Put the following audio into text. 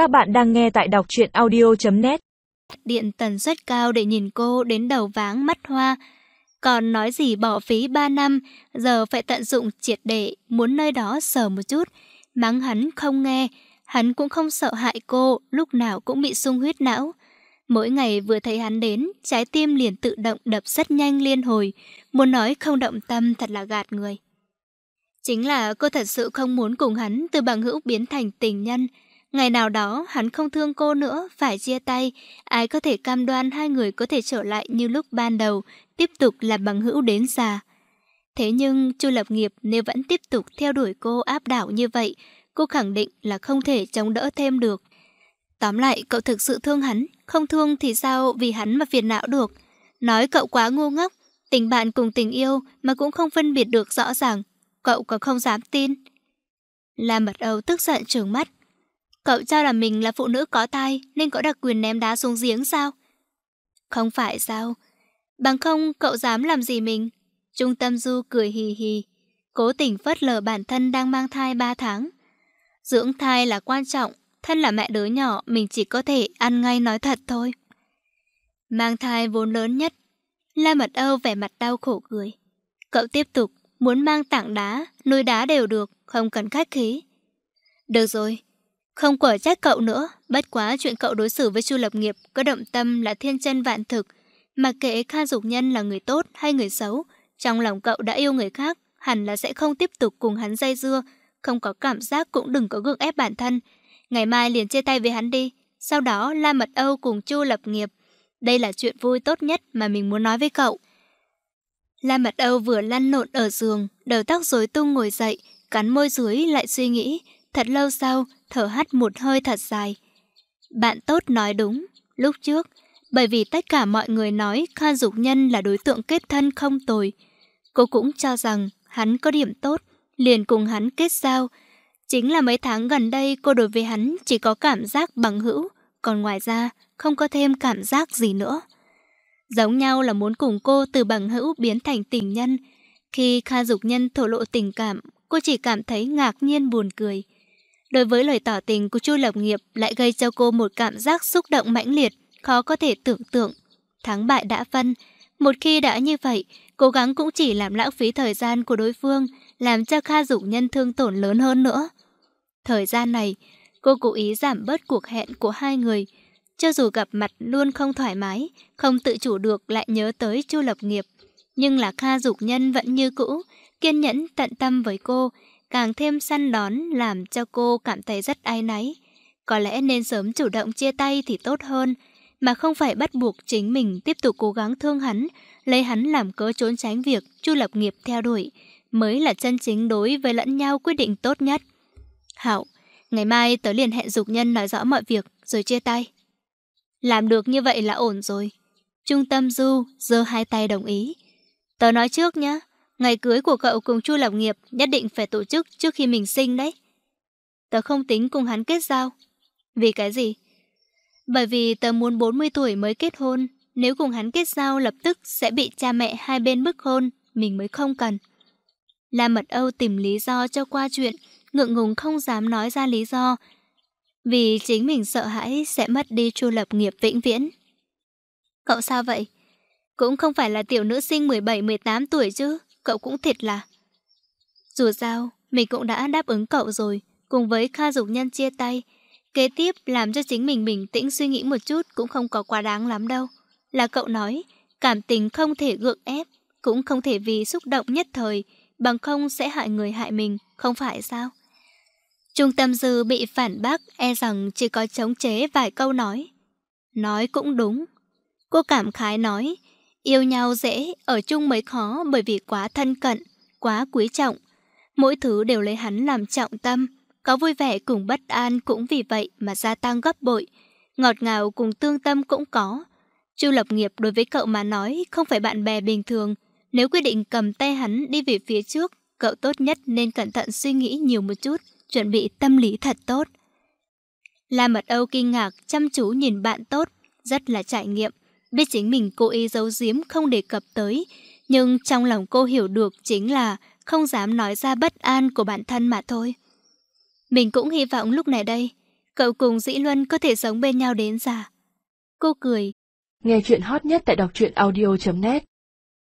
Các bạn đang nghe tại đọc truyện audio.net Điện tần suất cao để nhìn cô đến đầu váng mắt hoa. Còn nói gì bỏ phí 3 năm, giờ phải tận dụng triệt để, muốn nơi đó sờ một chút. Mắng hắn không nghe, hắn cũng không sợ hại cô, lúc nào cũng bị sung huyết não. Mỗi ngày vừa thấy hắn đến, trái tim liền tự động đập rất nhanh liên hồi. Muốn nói không động tâm thật là gạt người. Chính là cô thật sự không muốn cùng hắn từ bằng hữu biến thành tình nhân. Ngày nào đó hắn không thương cô nữa, phải chia tay. Ai có thể cam đoan hai người có thể trở lại như lúc ban đầu, tiếp tục là bằng hữu đến già. Thế nhưng Chu Lập Nghiệp nếu vẫn tiếp tục theo đuổi cô áp đảo như vậy, cô khẳng định là không thể chống đỡ thêm được. Tóm lại, cậu thực sự thương hắn, không thương thì sao vì hắn mà phiền não được. Nói cậu quá ngu ngốc, tình bạn cùng tình yêu mà cũng không phân biệt được rõ ràng. Cậu có không dám tin. La Mật Âu tức giận trừng mắt. Cậu cho là mình là phụ nữ có tai nên có đặc quyền ném đá xuống giếng sao? Không phải sao? Bằng không cậu dám làm gì mình? Trung tâm Du cười hì hì, cố tình phớt lờ bản thân đang mang thai 3 tháng. Dưỡng thai là quan trọng, thân là mẹ đứa nhỏ mình chỉ có thể ăn ngay nói thật thôi. Mang thai vốn lớn nhất, La Mật Âu vẻ mặt đau khổ cười. Cậu tiếp tục, muốn mang tảng đá, nuôi đá đều được, không cần khách khí. Được rồi, không quả trách cậu nữa, bất quá chuyện cậu đối xử với Chu Lập Nghiệp có động tâm là thiên chân vạn thực, mà kệ Kha Dục Nhân là người tốt hay người xấu, trong lòng cậu đã yêu người khác, hẳn là sẽ không tiếp tục cùng hắn dây dưa, không có cảm giác cũng đừng có gượng ép bản thân. Ngày mai liền chia tay với hắn đi, sau đó La Mật Âu cùng Chu Lập Nghiệp. Đây là chuyện vui tốt nhất mà mình muốn nói với cậu. La Mật Âu vừa lăn lộn ở giường, đầu tóc rối tung ngồi dậy, cắn môi dưới lại suy nghĩ, thật lâu sau, thở hắt một hơi thật dài. Bạn tốt nói đúng, lúc trước, bởi vì tất cả mọi người nói Kha Dục Nhân là đối tượng kết thân không tồi. Cô cũng cho rằng hắn có điểm tốt, liền cùng hắn kết giao. Chính là mấy tháng gần đây cô đối với hắn chỉ có cảm giác bằng hữu, còn ngoài ra không có thêm cảm giác gì nữa. Giống nhau là muốn cùng cô từ bằng hữu biến thành tình nhân. Khi Kha Dục Nhân thổ lộ tình cảm, cô chỉ cảm thấy ngạc nhiên buồn cười. Đối với lời tỏ tình của Chu Lập Nghiệp lại gây cho cô một cảm giác xúc động mãnh liệt, khó có thể tưởng tượng. Thắng bại đã phân, một khi đã như vậy, cố gắng cũng chỉ làm lãng phí thời gian của đối phương, làm cho Kha Dục Nhân thương tổn lớn hơn nữa. Thời gian này, cô cố ý giảm bớt cuộc hẹn của hai người. Cho dù gặp mặt luôn không thoải mái, không tự chủ được lại nhớ tới Chu Lập Nghiệp. Nhưng là Kha Dục Nhân vẫn như cũ, kiên nhẫn tận tâm với cô, càng thêm săn đón làm cho cô cảm thấy rất ai náy. Có lẽ nên sớm chủ động chia tay thì tốt hơn, mà không phải bắt buộc chính mình tiếp tục cố gắng thương hắn, lấy hắn làm cớ trốn tránh việc Chu Lập Nghiệp theo đuổi, mới là chân chính đối với lẫn nhau quyết định tốt nhất. Hảo, ngày mai tớ liền hẹn dục nhân nói rõ mọi việc rồi chia tay. Làm được như vậy là ổn rồi. Trung tâm Du giơ hai tay đồng ý. Tớ nói trước nhé, ngày cưới của cậu cùng Chu Lập Nghiệp nhất định phải tổ chức trước khi mình sinh đấy. Tớ không tính cùng hắn kết giao. Vì cái gì? Bởi vì tớ muốn 40 tuổi mới kết hôn, nếu cùng hắn kết giao lập tức sẽ bị cha mẹ hai bên bức hôn, mình mới không cần. La Mật Âu tìm lý do cho qua chuyện, ngượng ngùng không dám nói ra lý do. Vì chính mình sợ hãi sẽ mất đi chu lập nghiệp vĩnh viễn. Cậu sao vậy? Cũng không phải là tiểu nữ sinh 17-18 tuổi chứ, cậu cũng thiệt là. Dù sao, mình cũng đã đáp ứng cậu rồi, cùng với Kha Dục Nhân chia tay. Kế tiếp làm cho chính mình bình tĩnh suy nghĩ một chút cũng không có quá đáng lắm đâu. Là cậu nói, cảm tình không thể gượng ép, cũng không thể vì xúc động nhất thời, bằng không sẽ hại người hại mình, không phải sao? Trung tâm dư bị phản bác e rằng chỉ có chống chế vài câu nói. Nói cũng đúng. Cô cảm khái nói, yêu nhau dễ, ở chung mới khó bởi vì quá thân cận, quá quý trọng. Mỗi thứ đều lấy hắn làm trọng tâm, có vui vẻ cùng bất an cũng vì vậy mà gia tăng gấp bội. Ngọt ngào cùng tương tâm cũng có. Chu Lập Nghiệp đối với cậu mà nói không phải bạn bè bình thường, nếu quyết định cầm tay hắn đi về phía trước, cậu tốt nhất nên cẩn thận suy nghĩ nhiều một chút, chuẩn bị tâm lý thật tốt. La Mật Âu kinh ngạc, chăm chú nhìn bạn tốt, rất là trải nghiệm, biết chính mình cố ý giấu giếm không đề cập tới, nhưng trong lòng cô hiểu được chính là không dám nói ra bất an của bản thân mà thôi. Mình cũng hy vọng lúc này đây, cậu cùng Dĩ Luân có thể sống bên nhau đến già. Cô cười. Nghe chuyện hot nhất tại đọc truyện audio.net